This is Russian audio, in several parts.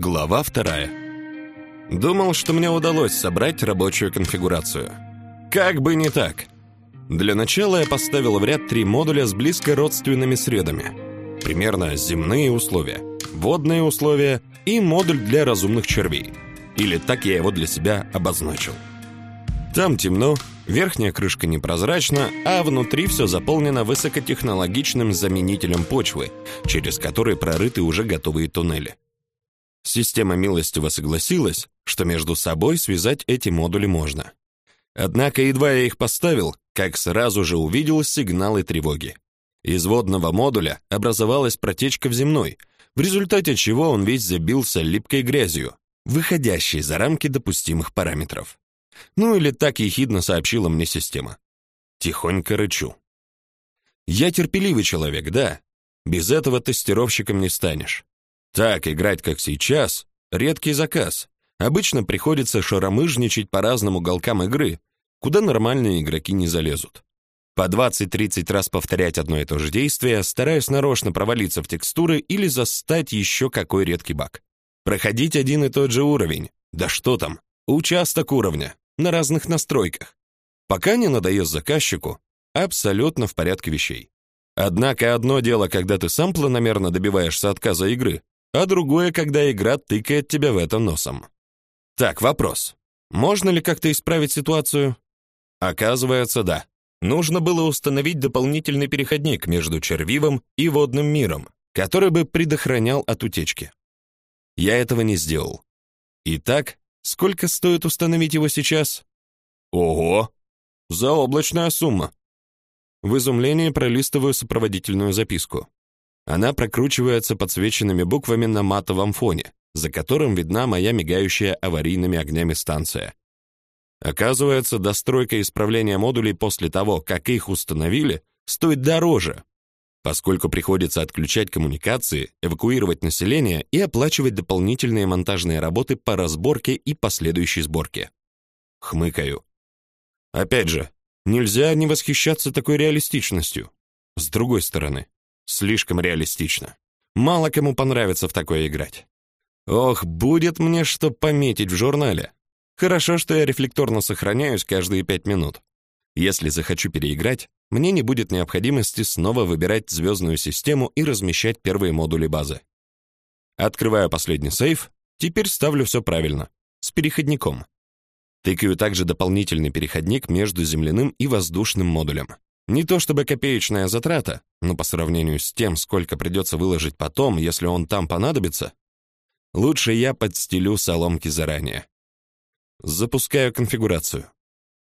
Глава вторая. Думал, что мне удалось собрать рабочую конфигурацию. Как бы не так. Для начала я поставил в ряд три модуля с близко родственными средами. Примерно земные условия, водные условия и модуль для разумных червей. Или так я его для себя обозначил. Там темно, верхняя крышка непрозрачна, а внутри все заполнено высокотехнологичным заменителем почвы, через который прорыты уже готовые туннели. Система милостиво согласилась, что между собой связать эти модули можно. Однако едва я их поставил, как сразу же увидел сигналы тревоги. Из водного модуля образовалась протечка в земной, в результате чего он весь забился липкой грязью, выходящей за рамки допустимых параметров. Ну или так ехидно сообщила мне система. Тихонько рычу. Я терпеливый человек, да. Без этого тестировщиком не станешь. Так играть, как сейчас, редкий заказ. Обычно приходится шаромыжничать по разным уголкам игры, куда нормальные игроки не залезут. По 20-30 раз повторять одно и то же действие, стараясь нарочно провалиться в текстуры или застать еще какой редкий баг. Проходить один и тот же уровень. Да что там? Участок уровня на разных настройках. Пока не надоест заказчику, абсолютно в порядке вещей. Однако одно дело, когда ты сам планомерно добиваешься отказа игры, а другое, когда игра тыкает тебя в это носом. Так, вопрос. Можно ли как-то исправить ситуацию? Оказывается, да. Нужно было установить дополнительный переходник между червивом и водным миром, который бы предохранял от утечки. Я этого не сделал. Итак, сколько стоит установить его сейчас? Ого! Заоблачная сумма. В изумлении пролистываю сопроводительную записку. Она прокручивается подсвеченными буквами на матовом фоне, за которым видна моя мигающая аварийными огнями станция. Оказывается, достройка и исправление модулей после того, как их установили, стоит дороже, поскольку приходится отключать коммуникации, эвакуировать население и оплачивать дополнительные монтажные работы по разборке и последующей сборке. Хмыкаю. Опять же, нельзя не восхищаться такой реалистичностью. С другой стороны, Слишком реалистично. Мало кому понравится в такое играть. Ох, будет мне что пометить в журнале. Хорошо, что я рефлекторно сохраняюсь каждые пять минут. Если захочу переиграть, мне не будет необходимости снова выбирать звездную систему и размещать первые модули базы. Открываю последний сейф, теперь ставлю все правильно, с переходником. Тыкаю также дополнительный переходник между земляным и воздушным модулем. Не то чтобы копеечная затрата, но по сравнению с тем, сколько придется выложить потом, если он там понадобится, лучше я подстелю соломки заранее. Запускаю конфигурацию.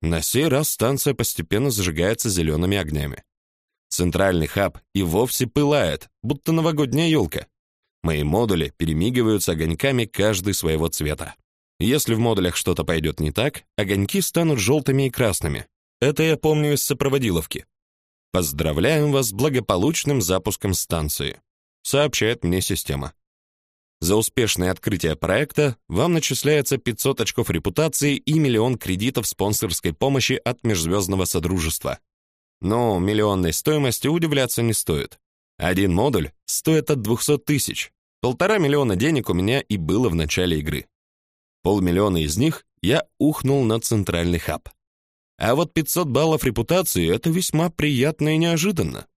На сей раз станция постепенно зажигается зелеными огнями. Центральный хаб и вовсе пылает, будто новогодняя елка. Мои модули перемигиваются огоньками каждый своего цвета. Если в модулях что-то пойдет не так, огоньки станут желтыми и красными, это я помню из сопроводиловки. Поздравляем вас с благополучным запуском станции, сообщает мне система. За успешное открытие проекта вам начисляется 500 очков репутации и миллион кредитов спонсорской помощи от Межзвездного Содружества. Но миллионной стоимости удивляться не стоит. Один модуль стоит от 200 тысяч. Полтора миллиона денег у меня и было в начале игры. Полмиллиона из них я ухнул на центральный хаб. А вот 500 баллов репутации — это весьма приятно и неожиданно.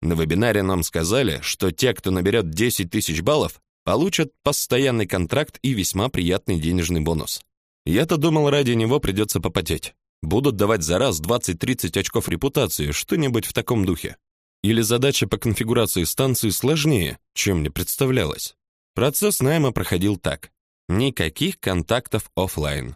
На вебинаре нам сказали, что те, кто наберет 10 тысяч баллов, получат постоянный контракт и весьма приятный денежный бонус. Я-то думал, ради него придется попотеть. Будут давать за раз 20-30 очков репутации, что-нибудь в таком духе. Или задача по конфигурации станции сложнее, чем мне представлялось. Процесс найма проходил так. Никаких контактов офлайн.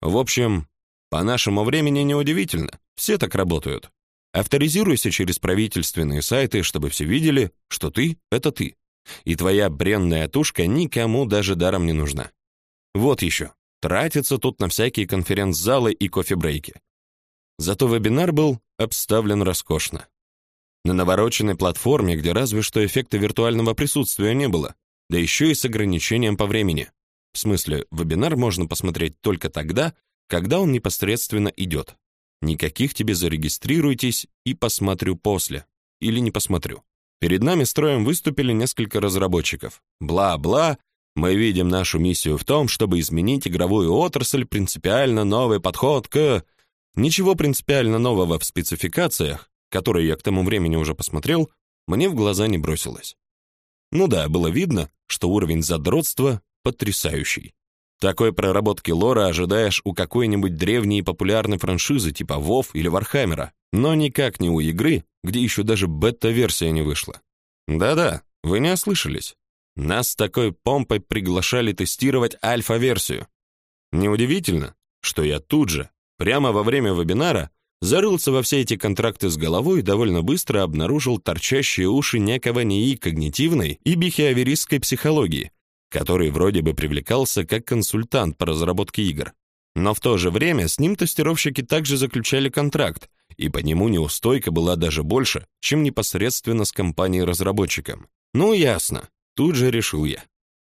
В общем, по нашему времени неудивительно, все так работают. Авторизируйся через правительственные сайты, чтобы все видели, что ты — это ты. И твоя бренная тушка никому даже даром не нужна. Вот еще. Тратится тут на всякие конференц-залы и кофе-брейки. Зато вебинар был обставлен роскошно. На навороченной платформе, где разве что эффекта виртуального присутствия не было, да еще и с ограничением по времени. В смысле, вебинар можно посмотреть только тогда, когда он непосредственно идет. Никаких тебе зарегистрируйтесь и посмотрю после. Или не посмотрю. Перед нами строем выступили несколько разработчиков. Бла-бла, Мы видим нашу миссию в том, чтобы изменить игровую отрасль, принципиально новый подход к... Ничего принципиально нового в спецификациях, которые я к тому времени уже посмотрел, мне в глаза не бросилось. Ну да, было видно, что уровень задротства потрясающий. Такой проработки лора ожидаешь у какой-нибудь древней и популярной франшизы типа WoW или Вархаммера, но никак не у игры, где еще даже бета-версия не вышла. Да-да, вы не ослышались. Нас с такой помпой приглашали тестировать альфа-версию. Неудивительно, что я тут же, прямо во время вебинара, зарылся во все эти контракты с головой и довольно быстро обнаружил торчащие уши некого НИИ когнитивной и бихевиористской психологии, который вроде бы привлекался как консультант по разработке игр. Но в то же время с ним тестировщики также заключали контракт, и по нему неустойка была даже больше, чем непосредственно с компанией-разработчиком. Ну, ясно. Тут же решил я.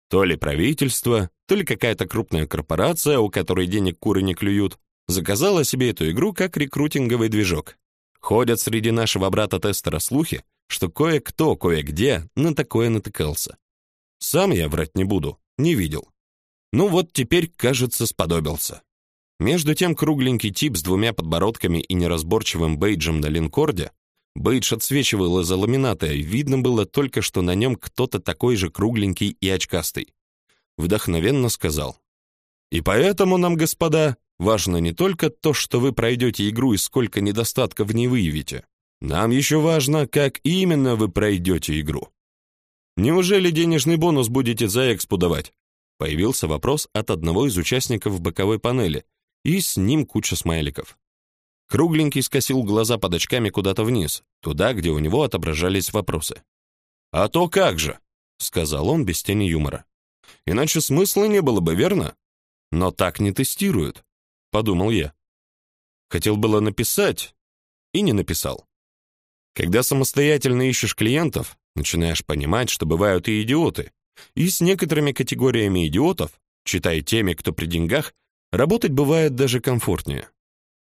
То ли правительство, то ли какая-то крупная корпорация, у которой денег куры не клюют, заказала себе эту игру как рекрутинговый движок. Ходят среди нашего брата-тестера слухи, что кое-кто кое-где на такое натыкался. Сам я врать не буду, не видел. Ну вот теперь, кажется, сподобился. Между тем кругленький тип с двумя подбородками и неразборчивым бейджем на линкорде Бейдж отсвечивал из-за ламината, видно было только, что на нем кто-то такой же кругленький и очкастый. Вдохновенно сказал. «И поэтому нам, господа, важно не только то, что вы пройдете игру и сколько недостатков не выявите. Нам еще важно, как именно вы пройдете игру. Неужели денежный бонус будете за экспу давать?» Появился вопрос от одного из участников боковой панели, и с ним куча смайликов. Кругленький скосил глаза под очками куда-то вниз, туда, где у него отображались вопросы. «А то как же!» — сказал он без тени юмора. «Иначе смысла не было бы, верно? Но так не тестируют», — подумал я. Хотел было написать и не написал. Когда самостоятельно ищешь клиентов, начинаешь понимать, что бывают и идиоты. И с некоторыми категориями идиотов, читай теми, кто при деньгах, работать бывает даже комфортнее.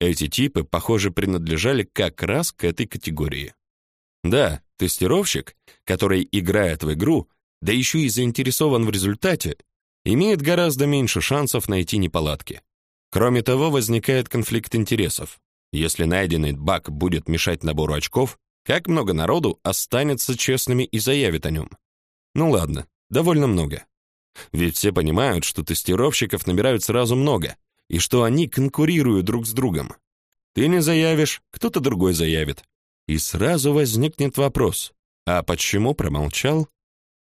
Эти типы, похоже, принадлежали как раз к этой категории. Да, тестировщик, который играет в игру, да еще и заинтересован в результате, имеет гораздо меньше шансов найти неполадки. Кроме того, возникает конфликт интересов. Если найденный баг будет мешать набору очков, как много народу останется честными и заявит о нем? Ну ладно, довольно много. Ведь все понимают, что тестировщиков набирают сразу много, и что они конкурируют друг с другом. Ты не заявишь, кто-то другой заявит. И сразу возникнет вопрос, а почему промолчал?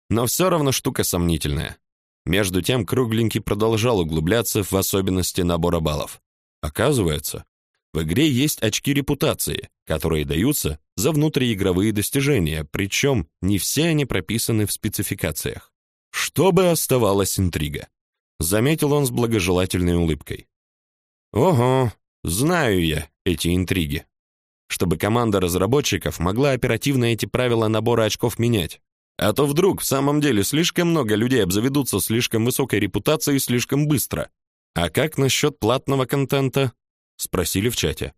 Но все равно штука сомнительная. Между тем Кругленький продолжал углубляться в особенности набора баллов. Оказывается, в игре есть очки репутации, которые даются за внутриигровые достижения, причем не все они прописаны в спецификациях. Чтобы оставалась интрига. Заметил он с благожелательной улыбкой. Ого, знаю я эти интриги. Чтобы команда разработчиков могла оперативно эти правила набора очков менять. А то вдруг в самом деле слишком много людей обзаведутся слишком высокой репутацией слишком быстро. А как насчет платного контента? Спросили в чате.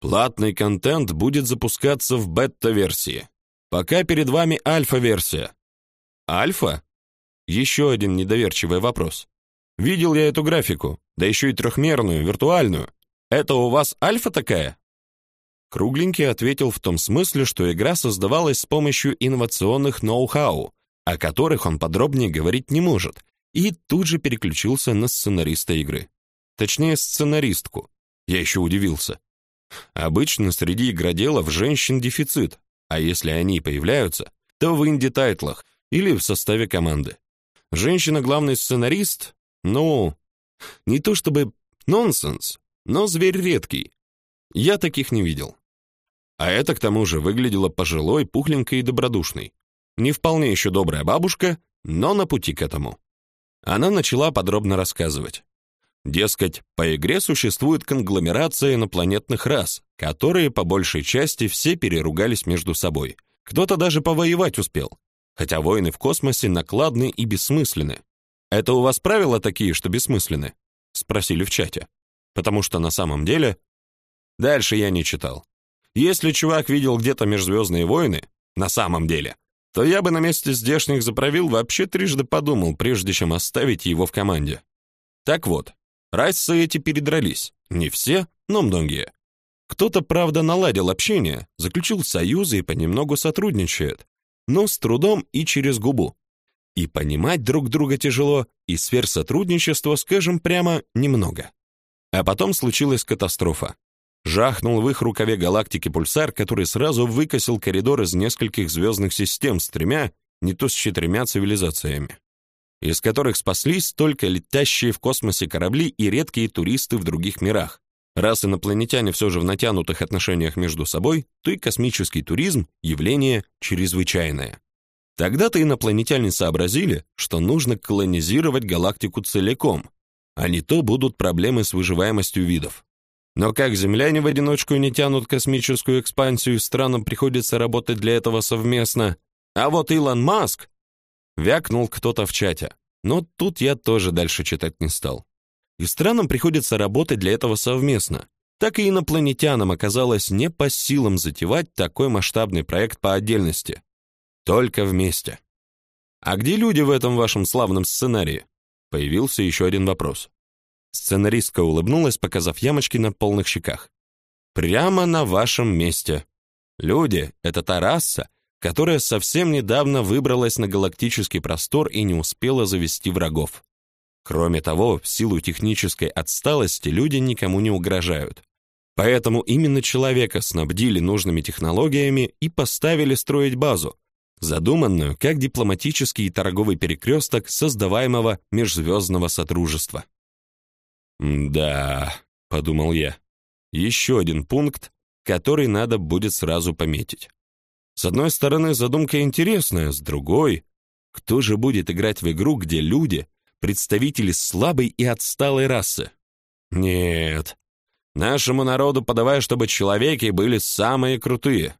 Платный контент будет запускаться в бета-версии. Пока перед вами альфа-версия. Альфа? Еще один недоверчивый вопрос. Видел я эту графику, да еще и трехмерную, виртуальную. Это у вас альфа такая? Кругленький ответил в том смысле, что игра создавалась с помощью инновационных ноу-хау, о которых он подробнее говорить не может, и тут же переключился на сценариста игры. Точнее, сценаристку. Я еще удивился. Обычно среди игроделов женщин дефицит, а если они появляются, то в инди-тайтлах или в составе команды. Женщина главный сценарист ну, не то чтобы нонсенс, но зверь редкий. Я таких не видел. А это к тому же выглядела пожилой, пухленькой и добродушной. Не вполне еще добрая бабушка, но на пути к этому. Она начала подробно рассказывать. Дескать, по игре существует конгломерация инопланетных рас, которые по большей части все переругались между собой. Кто-то даже повоевать успел. Хотя войны в космосе накладны и бессмысленны. «Это у вас правила такие, что бессмысленны?» — спросили в чате. Потому что на самом деле... Дальше я не читал. Если чувак видел где-то межзвездные войны, на самом деле, то я бы на месте здешних заправил вообще трижды подумал, прежде чем оставить его в команде. Так вот, расы эти передрались. Не все, но многие. Кто-то, правда, наладил общение, заключил союзы и понемногу сотрудничает, но с трудом и через губу. И понимать друг друга тяжело, и сфер сотрудничества, скажем прямо, немного. А потом случилась катастрофа. Жахнул в их рукаве галактики пульсар, который сразу выкосил коридор из нескольких звездных систем с тремя, не то с четырьмя цивилизациями, из которых спаслись только летящие в космосе корабли и редкие туристы в других мирах. Раз инопланетяне все же в натянутых отношениях между собой, то и космический туризм явление чрезвычайное. Тогда-то инопланетяне сообразили, что нужно колонизировать галактику целиком, а не то будут проблемы с выживаемостью видов. Но как земляне в одиночку не тянут космическую экспансию, странам приходится работать для этого совместно. А вот Илон Маск вякнул кто-то в чате. Но тут я тоже дальше читать не стал. И странам приходится работать для этого совместно. Так и инопланетянам оказалось не по силам затевать такой масштабный проект по отдельности. Только вместе. А где люди в этом вашем славном сценарии? Появился еще один вопрос. Сценаристка улыбнулась, показав ямочки на полных щеках. Прямо на вашем месте. Люди это та раса, которая совсем недавно выбралась на галактический простор и не успела завести врагов. Кроме того, в силу технической отсталости люди никому не угрожают. Поэтому именно человека снабдили нужными технологиями и поставили строить базу, задуманную как дипломатический и торговый перекресток создаваемого межзвездного сотрудничества. «Да», — подумал я, — «еще один пункт, который надо будет сразу пометить. С одной стороны, задумка интересная, с другой, кто же будет играть в игру, где люди — представители слабой и отсталой расы? Нет, нашему народу подавай, чтобы человеки были самые крутые.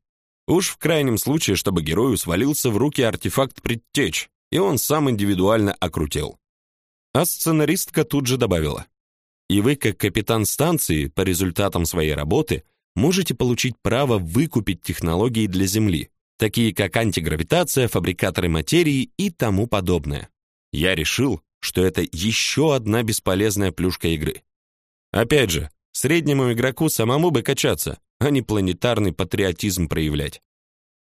Уж в крайнем случае, чтобы герою свалился в руки артефакт предтеч, и он сам индивидуально окрутил. А сценаристка тут же добавила. И вы, как капитан станции, по результатам своей работы, можете получить право выкупить технологии для Земли, такие как антигравитация, фабрикаторы материи и тому подобное. Я решил, что это еще одна бесполезная плюшка игры. Опять же, среднему игроку самому бы качаться, а не планетарный патриотизм проявлять.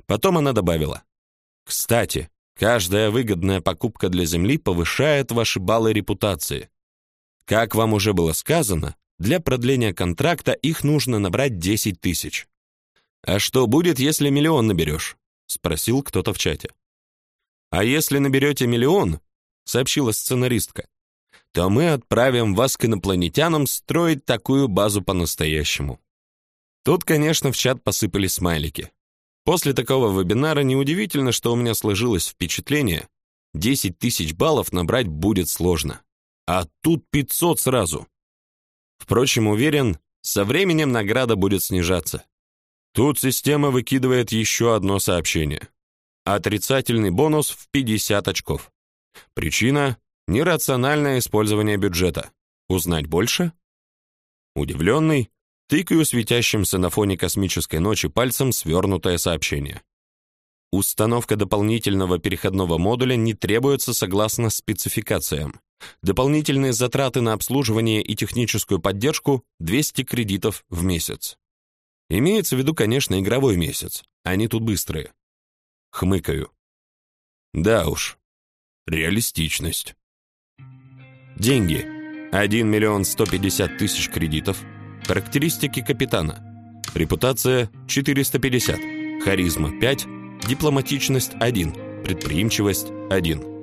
Потом она добавила: "Кстати, каждая выгодная покупка для Земли повышает ваши баллы репутации. Как вам уже было сказано, для продления контракта их нужно набрать 10 тысяч. А что будет, если миллион наберешь? спросил кто-то в чате. А если наберете миллион, сообщила сценаристка, то мы отправим вас к инопланетянам строить такую базу по-настоящему. Тут, конечно, в чат посыпались смайлики. После такого вебинара неудивительно, что у меня сложилось впечатление, 10 тысяч баллов набрать будет сложно а тут 500 сразу. Впрочем, уверен, со временем награда будет снижаться. Тут система выкидывает еще одно сообщение. Отрицательный бонус в 50 очков. Причина нерациональное использование бюджета. Узнать больше? Удивленный, тыкаю светящимся на фоне космической ночи пальцем свернутое сообщение. Установка дополнительного переходного модуля не требуется согласно спецификациям. Дополнительные затраты на обслуживание и техническую поддержку 200 кредитов в месяц. Имеется в виду, конечно, игровой месяц. Они тут быстрые. Хмыкаю. Да уж. Реалистичность. Деньги. 1 миллион 150 тысяч кредитов. Характеристики капитана. Репутация 450. Харизма 5. Дипломатичность 1. Предприимчивость 1.